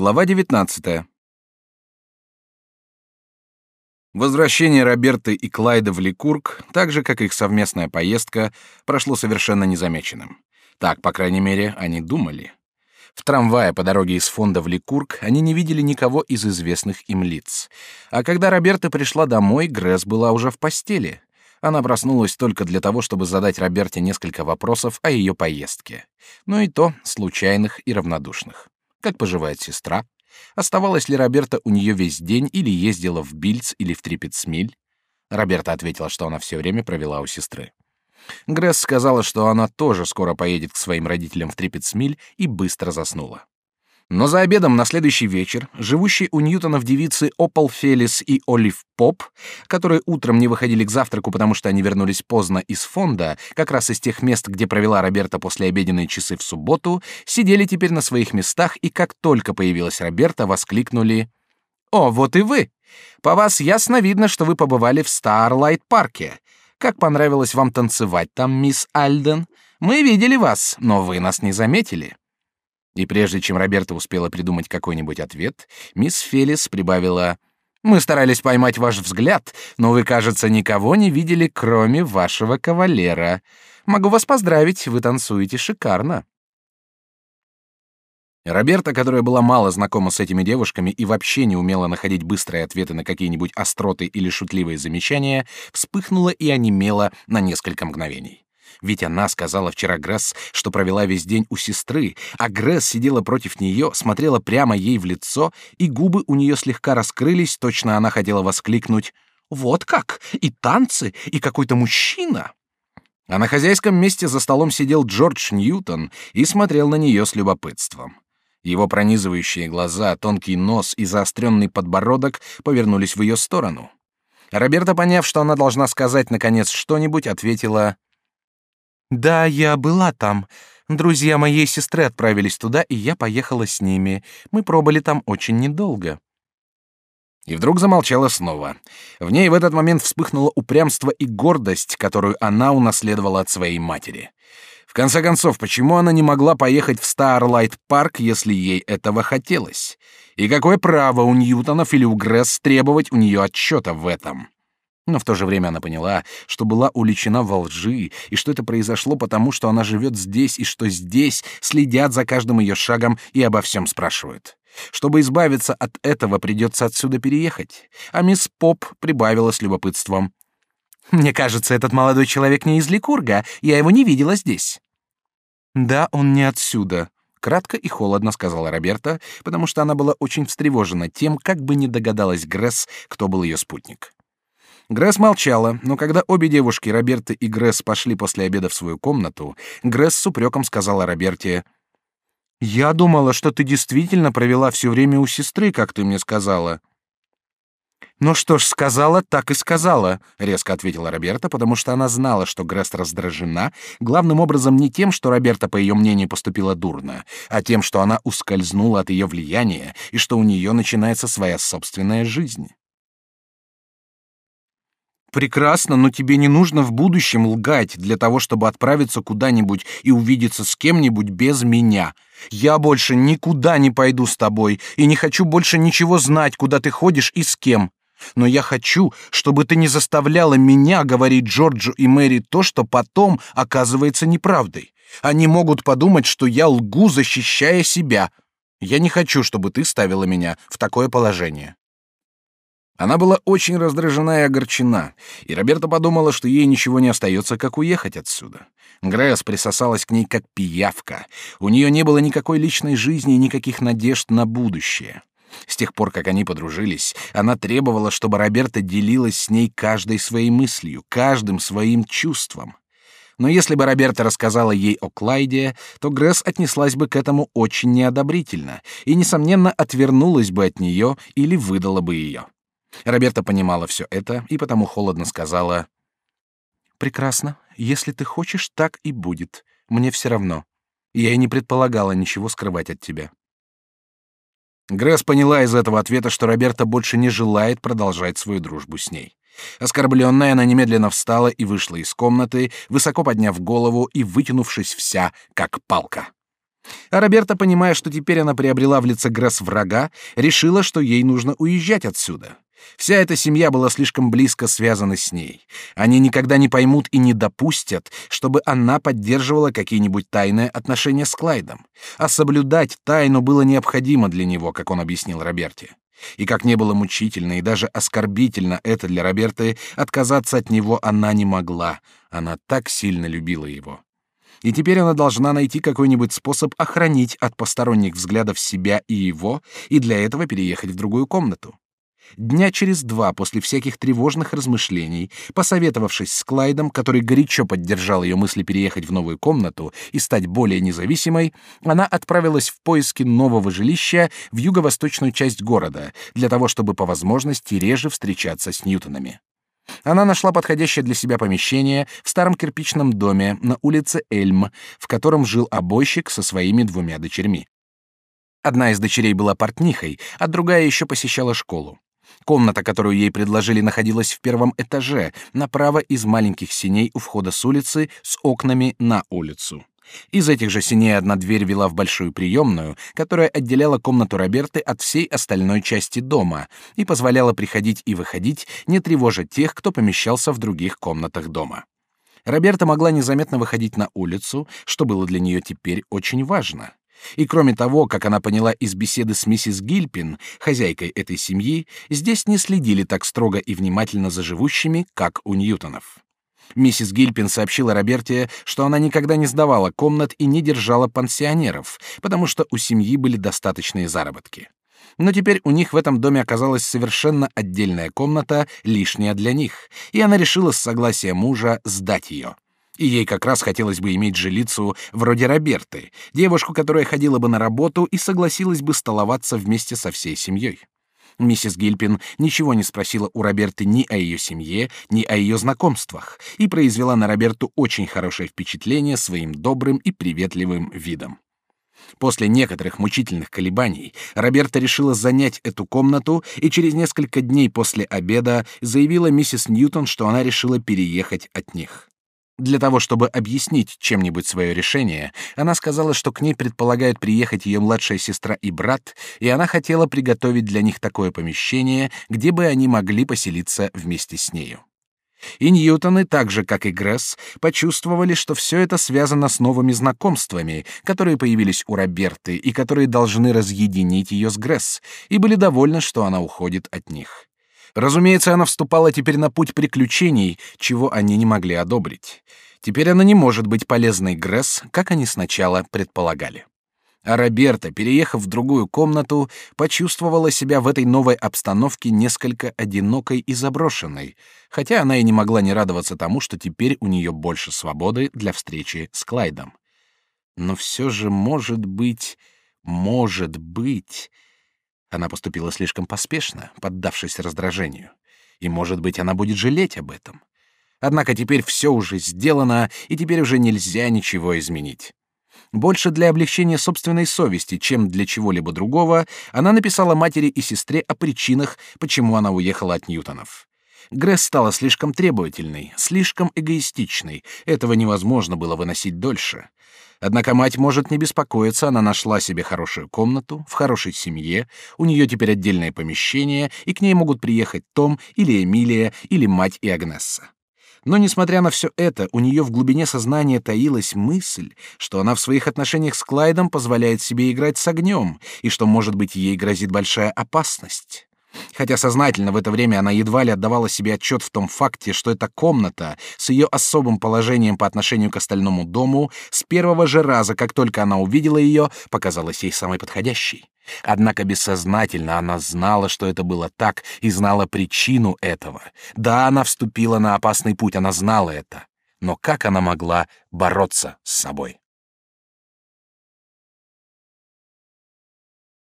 Глава 19. Возвращение Роберты и Клайда в Ликург, так же как их совместная поездка, прошло совершенно незамеченным. Так, по крайней мере, они думали. В трамвае по дороге из фонда в Ликург они не видели никого из известных им лиц. А когда Роберта пришла домой, Гресс была уже в постели. Она проснулась только для того, чтобы задать Роберте несколько вопросов о ее поездке. Но и то случайных и равнодушных. Как поживает сестра? Оставалась ли Роберта у нее весь день или ездила в Бильц или в Трипецмиль? Роберта ответила, что она все время провела у сестры. Гресс сказала, что она тоже скоро поедет к своим родителям в Трипецмиль и быстро заснула. Но за обедом на следующий вечер живущие у Ньютона в девицы Опал Фелис и Олив Поп, которые утром не выходили к завтраку, потому что они вернулись поздно из фонда, как раз из тех мест, где провела Роберта после обеденные часы в субботу, сидели теперь на своих местах и как только появилась Роберта, воскликнули «О, вот и вы! По вас ясно видно, что вы побывали в Старлайт-парке. Как понравилось вам танцевать там, мисс Альден? Мы видели вас, но вы нас не заметили». И прежде чем Роберта успела придумать какой-нибудь ответ, мисс Фелис прибавила «Мы старались поймать ваш взгляд, но вы, кажется, никого не видели, кроме вашего кавалера. Могу вас поздравить, вы танцуете шикарно». Роберта, которая была мало знакома с этими девушками и вообще не умела находить быстрые ответы на какие-нибудь остроты или шутливые замечания, вспыхнула и онемела на несколько мгновений. Ведь она сказала вчера Гресс, что провела весь день у сестры, а Гресс сидела против нее, смотрела прямо ей в лицо, и губы у нее слегка раскрылись, точно она хотела воскликнуть «Вот как! И танцы, и какой-то мужчина!» А на хозяйском месте за столом сидел Джордж Ньютон и смотрел на нее с любопытством. Его пронизывающие глаза, тонкий нос и заостренный подбородок повернулись в ее сторону. Роберта, поняв, что она должна сказать наконец что-нибудь, ответила: "Да, я была там. Друзья моей сестры отправились туда, и я поехала с ними. Мы пробыли там очень недолго". И вдруг замолчала снова. В ней в этот момент вспыхнуло упрямство и гордость, которую она унаследовала от своей матери. В конце концов, почему она не могла поехать в Старлайт Парк, если ей этого хотелось? И какое право у Ньютонов или у Гресс требовать у нее отчета в этом? Но в то же время она поняла, что была уличена во лжи, и что это произошло потому, что она живет здесь, и что здесь следят за каждым ее шагом и обо всем спрашивают. Чтобы избавиться от этого, придется отсюда переехать. А мисс Поп прибавила с любопытством. Мне кажется, этот молодой человек не из Ликурга. Я его не видела здесь. Да, он не отсюда. Кратко и холодно сказала Роберта, потому что она была очень встревожена тем, как бы не догадалась Гресс, кто был ее спутник. Гресс молчала, но когда обе девушки, Роберта и Гресс, пошли после обеда в свою комнату, Гресс с упреком сказала Роберте, «Я думала, что ты действительно провела все время у сестры, как ты мне сказала». «Ну что ж, сказала, так и сказала», — резко ответила Роберта, потому что она знала, что Грест раздражена, главным образом не тем, что Роберта, по ее мнению, поступила дурно, а тем, что она ускользнула от ее влияния и что у нее начинается своя собственная жизнь. Прекрасно, но тебе не нужно в будущем лгать для того, чтобы отправиться куда-нибудь и увидеться с кем-нибудь без меня. Я больше никуда не пойду с тобой и не хочу больше ничего знать, куда ты ходишь и с кем. Но я хочу, чтобы ты не заставляла меня говорить Джорджу и Мэри то, что потом оказывается неправдой. Они могут подумать, что я лгу, защищая себя. Я не хочу, чтобы ты ставила меня в такое положение. Она была очень раздражена и огорчена, и Роберта подумала, что ей ничего не остается, как уехать отсюда. Гресс присосалась к ней как пиявка. У нее не было никакой личной жизни и никаких надежд на будущее. С тех пор, как они подружились, она требовала, чтобы Роберта делилась с ней каждой своей мыслью, каждым своим чувством. Но если бы Роберта рассказала ей о Клайде, то Гресс отнеслась бы к этому очень неодобрительно и, несомненно, отвернулась бы от нее или выдала бы ее. Роберта понимала все это и потому холодно сказала «Прекрасно. Если ты хочешь, так и будет. Мне все равно. Я и не предполагала ничего скрывать от тебя». Гресс поняла из этого ответа, что Роберта больше не желает продолжать свою дружбу с ней. Оскорбленная, она немедленно встала и вышла из комнаты, высоко подняв голову и вытянувшись вся, как палка. А Роберта, понимая, что теперь она приобрела в лице Гресс врага, решила, что ей нужно уезжать отсюда. Вся эта семья была слишком близко связана с ней. Они никогда не поймут и не допустят, чтобы она поддерживала какие-нибудь тайные отношения с Клайдом. А соблюдать тайну было необходимо для него, как он объяснил Роберте. И как не было мучительно и даже оскорбительно это для Роберты, отказаться от него она не могла. Она так сильно любила его. И теперь она должна найти какой-нибудь способ охранить от посторонних взглядов себя и его, и для этого переехать в другую комнату. Дня через два после всяких тревожных размышлений, посоветовавшись с Клайдом, который горячо поддержал ее мысли переехать в новую комнату и стать более независимой, она отправилась в поиски нового жилища в юго-восточную часть города для того, чтобы по возможности реже встречаться с Ньютонами. Она нашла подходящее для себя помещение в старом кирпичном доме на улице Эльм, в котором жил обойщик со своими двумя дочерьми. Одна из дочерей была портнихой, а другая еще посещала школу. Комната, которую ей предложили, находилась в первом этаже, направо из маленьких синей у входа с улицы, с окнами на улицу. Из этих же синей одна дверь вела в большую приемную, которая отделяла комнату Роберты от всей остальной части дома и позволяла приходить и выходить, не тревожа тех, кто помещался в других комнатах дома. Роберта могла незаметно выходить на улицу, что было для нее теперь очень важно. И кроме того, как она поняла из беседы с миссис Гильпин, хозяйкой этой семьи, здесь не следили так строго и внимательно за живущими, как у Ньютонов. Миссис Гильпин сообщила Роберте, что она никогда не сдавала комнат и не держала пансионеров, потому что у семьи были достаточные заработки. Но теперь у них в этом доме оказалась совершенно отдельная комната, лишняя для них, и она решила с согласия мужа сдать ее и ей как раз хотелось бы иметь жилицу вроде Роберты, девушку, которая ходила бы на работу и согласилась бы столоваться вместе со всей семьей. Миссис Гильпин ничего не спросила у Роберты ни о ее семье, ни о ее знакомствах и произвела на Роберту очень хорошее впечатление своим добрым и приветливым видом. После некоторых мучительных колебаний Роберта решила занять эту комнату и через несколько дней после обеда заявила миссис Ньютон, что она решила переехать от них. Для того, чтобы объяснить чем-нибудь свое решение, она сказала, что к ней предполагают приехать ее младшая сестра и брат, и она хотела приготовить для них такое помещение, где бы они могли поселиться вместе с нею. И Ньютоны, так же как и Гресс, почувствовали, что все это связано с новыми знакомствами, которые появились у Роберты и которые должны разъединить ее с Гресс, и были довольны, что она уходит от них. Разумеется, она вступала теперь на путь приключений, чего они не могли одобрить. Теперь она не может быть полезной Гресс, как они сначала предполагали. А Роберта, переехав в другую комнату, почувствовала себя в этой новой обстановке несколько одинокой и заброшенной, хотя она и не могла не радоваться тому, что теперь у нее больше свободы для встречи с Клайдом. Но все же, может быть, может быть, она поступила слишком поспешно, поддавшись раздражению. И, может быть, она будет жалеть об этом. Однако теперь все уже сделано, и теперь уже нельзя ничего изменить. Больше для облегчения собственной совести, чем для чего-либо другого, она написала матери и сестре о причинах, почему она уехала от Ньютонов. Гресс стала слишком требовательной, слишком эгоистичной. Этого невозможно было выносить дольше. Однако мать может не беспокоиться, она нашла себе хорошую комнату, в хорошей семье, у нее теперь отдельное помещение, и к ней могут приехать Том или Эмилия или мать и Агнесса. Но, несмотря на все это, у нее в глубине сознания таилась мысль, что она в своих отношениях с Клайдом позволяет себе играть с огнем, и что, может быть, ей грозит большая опасность. Хотя сознательно в это время она едва ли отдавала себе отчет в том факте, что эта комната с ее особым положением по отношению к остальному дому с первого же раза, как только она увидела ее, показалась ей самой подходящей. Однако бессознательно она знала, что это было так, и знала причину этого. Да, она вступила на опасный путь, она знала это. Но как она могла бороться с собой?